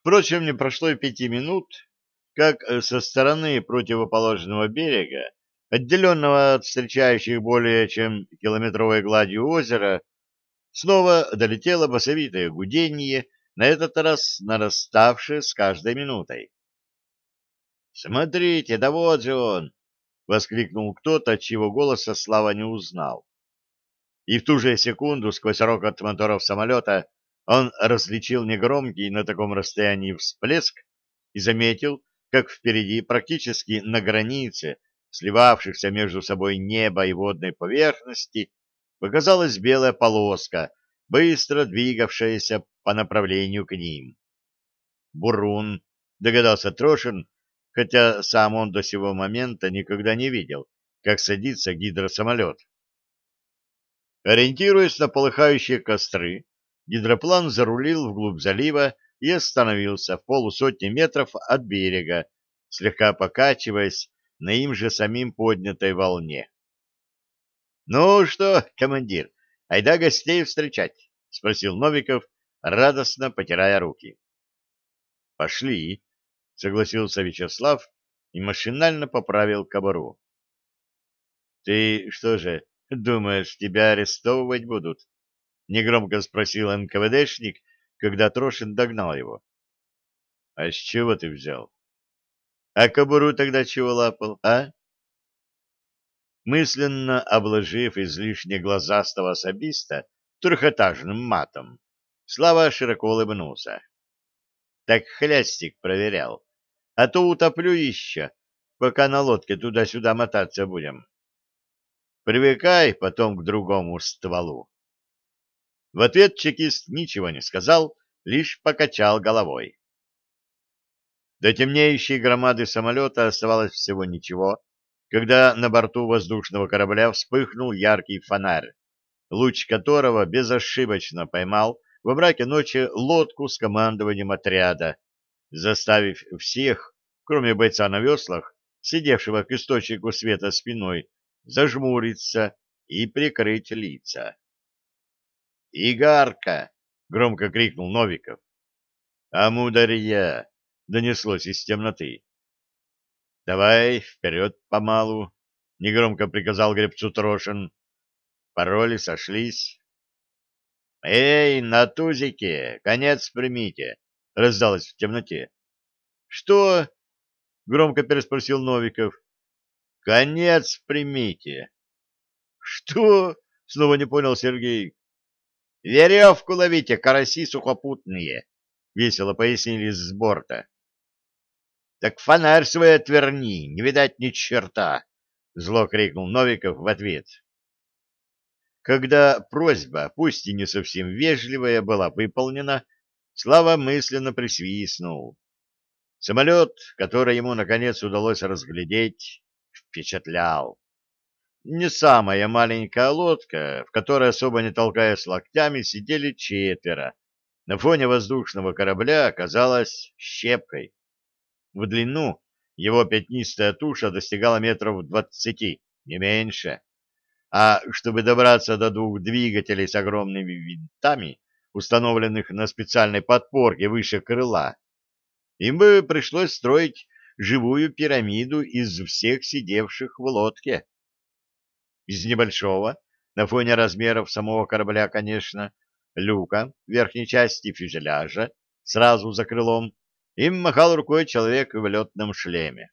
Впрочем, не прошло и пяти минут, как со стороны противоположного берега, отделенного от встречающих более чем километровой гладью озера, снова долетело басовитое гудение, на этот раз нараставшее с каждой минутой. «Смотрите, да вот же он!» — воскликнул кто-то, чьего голоса Слава не узнал. И в ту же секунду сквозь рокот моторов самолета он различил негромкий на таком расстоянии всплеск и заметил, как впереди, практически на границе сливавшихся между собой неба и водной поверхности, показалась белая полоска, быстро двигавшаяся по направлению к ним. Бурун, догадался Трошин, хотя сам он до сего момента никогда не видел, как садится гидросамолет. Ориентируясь на полыхающие костры, гидроплан зарулил вглубь залива и остановился в полусотни метров от берега, слегка покачиваясь на им же самим поднятой волне. — Ну что, командир, айда гостей встречать, — спросил Новиков, радостно потирая руки. — Пошли, — согласился Вячеслав и машинально поправил кобуру. — Ты что же, думаешь, тебя арестовывать будут? — негромко спросил НКВДшник, когда Трошин догнал его. — А с чего ты взял? — А кобуру тогда чего лапал, а? Мысленно обложив излишне глазастого особиста трехэтажным матом, Слава широко улыбнулся. — Так хлястик проверял. А то утоплю еще, пока на лодке туда-сюда мотаться будем. Привыкай потом к другому стволу. В ответ чекист ничего не сказал, лишь покачал головой. До темнеющей громады самолета оставалось всего ничего, когда на борту воздушного корабля вспыхнул яркий фонарь, луч которого безошибочно поймал во мраке ночи лодку с командованием отряда, заставив всех, кроме бойца на веслах, сидевшего к источнику света спиной, зажмуриться и прикрыть лица. «Игарка!» — громко крикнул Новиков. «Амударья!» — донеслось из темноты. «Давай вперед помалу!» — негромко приказал гребцу Трошин. Пароли сошлись. «Эй, на тузике! Конец примите!» — раздалось в темноте. «Что?» — громко переспросил Новиков. «Конец примите!» «Что?» — снова не понял Сергей. — Веревку ловите, караси сухопутные, — весело пояснили с борта. — Так фонарь свой отверни, не видать ни черта, — зло крикнул Новиков в ответ. Когда просьба, пусть и не совсем вежливая, была выполнена, Слава мысленно присвистнул. Самолет, который ему наконец удалось разглядеть, впечатлял не самая маленькая лодка, в которой, особо не толкаясь локтями, сидели четверо, на фоне воздушного корабля оказалась щепкой. В длину его пятнистая туша достигала метров двадцати, не меньше. А чтобы добраться до двух двигателей с огромными винтами, установленных на специальной подпорке выше крыла, им бы пришлось строить живую пирамиду из всех сидевших в лодке из небольшого, на фоне размеров самого корабля, конечно, люка верхней части фюзеляжа, сразу за крылом, им махал рукой человек в летном шлеме.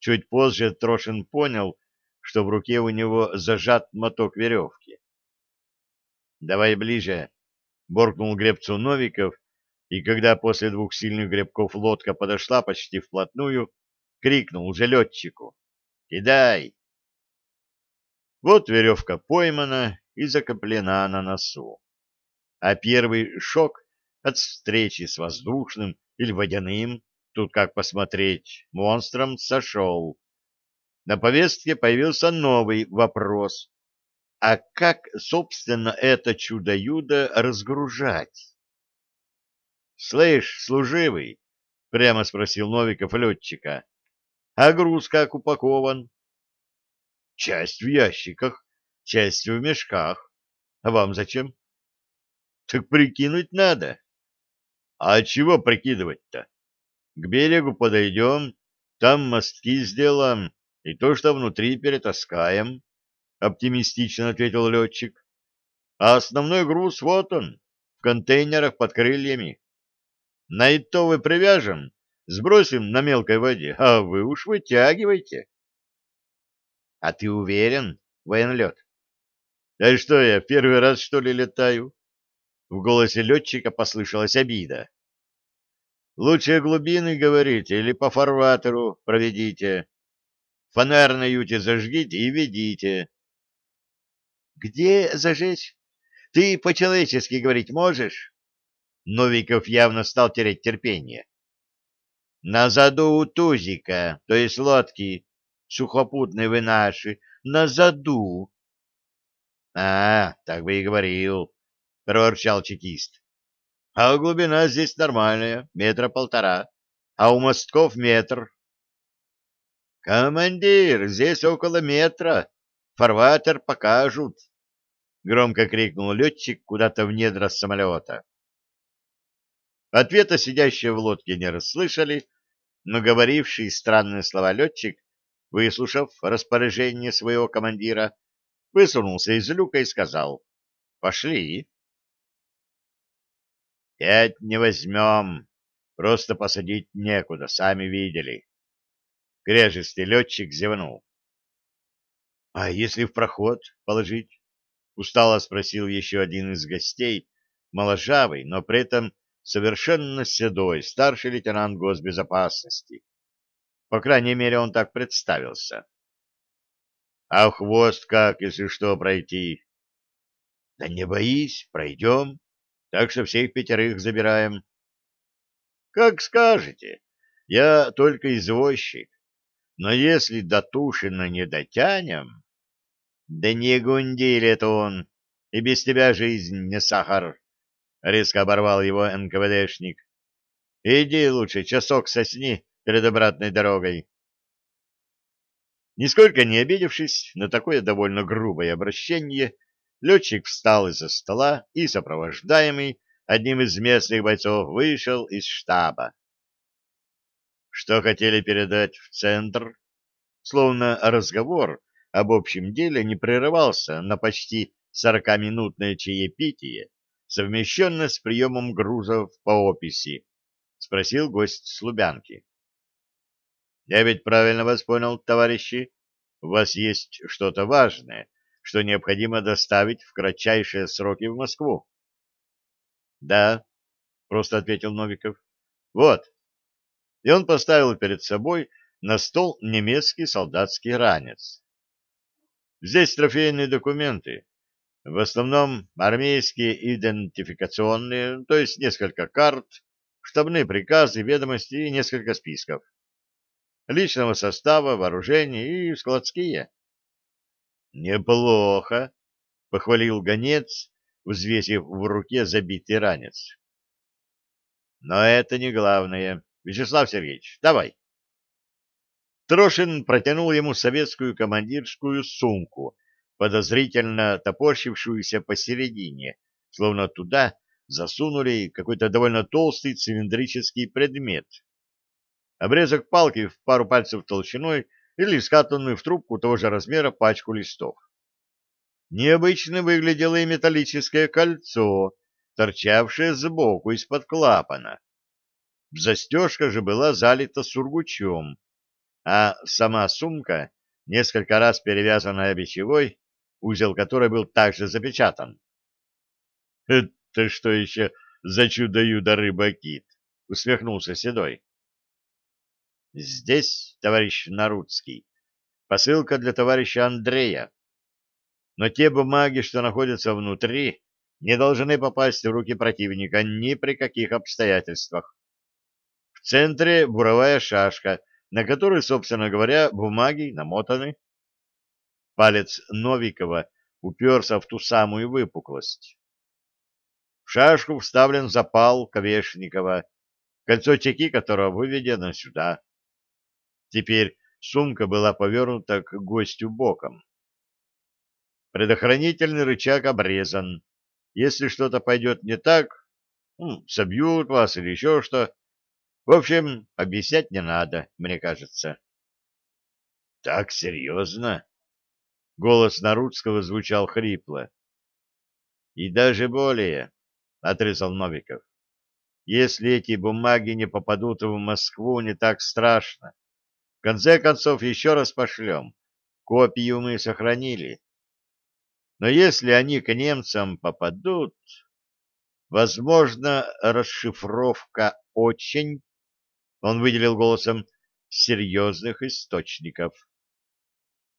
Чуть позже Трошин понял, что в руке у него зажат моток веревки. «Давай ближе», — боркнул гребцу Новиков, и когда после двух сильных гребков лодка подошла почти вплотную, крикнул уже летчику. «Кидай!» Вот веревка поймана и закоплена на носу. А первый шок от встречи с воздушным или водяным, тут как посмотреть, монстром сошел. На повестке появился новый вопрос. А как, собственно, это чудо-юдо разгружать? — Слышь, служивый, — прямо спросил Новиков летчика, — а груз как упакован? Часть в ящиках, часть в мешках. А вам зачем? Так прикинуть надо. А чего прикидывать-то? К берегу подойдем, там мостки сделаем, и то, что внутри перетаскаем, — оптимистично ответил летчик. А основной груз вот он, в контейнерах под крыльями. На итовы привяжем, сбросим на мелкой воде, а вы уж вытягивайте. — А ты уверен, военлет? — А что я, первый раз, что ли, летаю? В голосе летчика послышалась обида. Лучше глубины, говорите, или по фарватеру проведите. Фонарь на юте зажгите и ведите. Где зажечь? Ты по-человечески говорить можешь? Новиков явно стал терять терпение. На заду у тузика, то есть лодки, сухопутные вы наши, на заду. А, так бы и говорил, проворчал чекист. А глубина здесь нормальная, метра полтора, а у мостков метр. Командир, здесь около метра, фарватер покажут. Громко крикнул летчик куда-то в недра самолета. Ответа сидящие в лодке не расслышали, но говоривший странные слова летчик, выслушав распоряжение своего командира, высунулся из люка и сказал «Пошли». Пять не возьмем, просто посадить некуда, сами видели. Крежистый летчик зевнул. — А если в проход положить? — устало спросил еще один из гостей, моложавый, но при этом совершенно седой, старший лейтенант госбезопасности. По крайней мере, он так представился. — А в хвост как, если что, пройти? — Да не боись, пройдем так что всех пятерых забираем. — Как скажете, я только извозчик, но если до Тушина не дотянем... — Да не гундиль это он, и без тебя жизнь не сахар, — резко оборвал его НКВДшник. — Иди лучше часок сосни перед обратной дорогой. Нисколько не обидевшись на такое довольно грубое обращение, — Летчик встал из-за стола и, сопровождаемый одним из местных бойцов, вышел из штаба. Что хотели передать в центр? Словно разговор об общем деле не прерывался на почти сорокаминутное чаепитие, совмещенное с приемом грузов по описи, спросил гость с Лубянки. — Я ведь правильно вас понял, товарищи? У вас есть что-то важное, что необходимо доставить в кратчайшие сроки в Москву. — Да, — просто ответил Новиков. — Вот. И он поставил перед собой на стол немецкий солдатский ранец. Здесь трофейные документы, в основном армейские идентификационные, то есть несколько карт, штабные приказы, ведомости и несколько списков. Личного состава, вооружения и складские. Неплохо, похвалил гонец, взвесив в руке забитый ранец. Но это не главное. Вячеслав Сергеевич, давай. Трошин протянул ему советскую командирскую сумку, подозрительно топорщившуюся посередине, словно туда засунули какой-то довольно толстый цилиндрический предмет. Обрезок палки в пару пальцев толщиной или скатанную в трубку того же размера пачку листов. Необычно выглядело и металлическое кольцо, торчавшее сбоку из-под клапана. Застежка же была залита сургучом, а сама сумка, несколько раз перевязанная бичевой, узел которой был также запечатан. — Это что еще за чудо-юдо рыба-кит? — усмехнулся Седой. Здесь, товарищ Наруцкий, посылка для товарища Андрея. Но те бумаги, что находятся внутри, не должны попасть в руки противника ни при каких обстоятельствах. В центре буровая шашка, на которой, собственно говоря, бумаги намотаны. Палец Новикова уперся в ту самую выпуклость. В шашку вставлен запал Ковешникова, кольцо чеки которого выведено сюда. Теперь сумка была повернута к гостю боком. Предохранительный рычаг обрезан. Если что-то пойдет не так, Ну, собьют вас или еще что. В общем, объяснять не надо, мне кажется. — Так серьезно? Голос Нарудского звучал хрипло. — И даже более, — отрезал Новиков. — Если эти бумаги не попадут в Москву, не так страшно. В конце концов, еще раз пошлем. Копию мы сохранили. Но если они к немцам попадут, возможно, расшифровка очень, он выделил голосом, серьезных источников.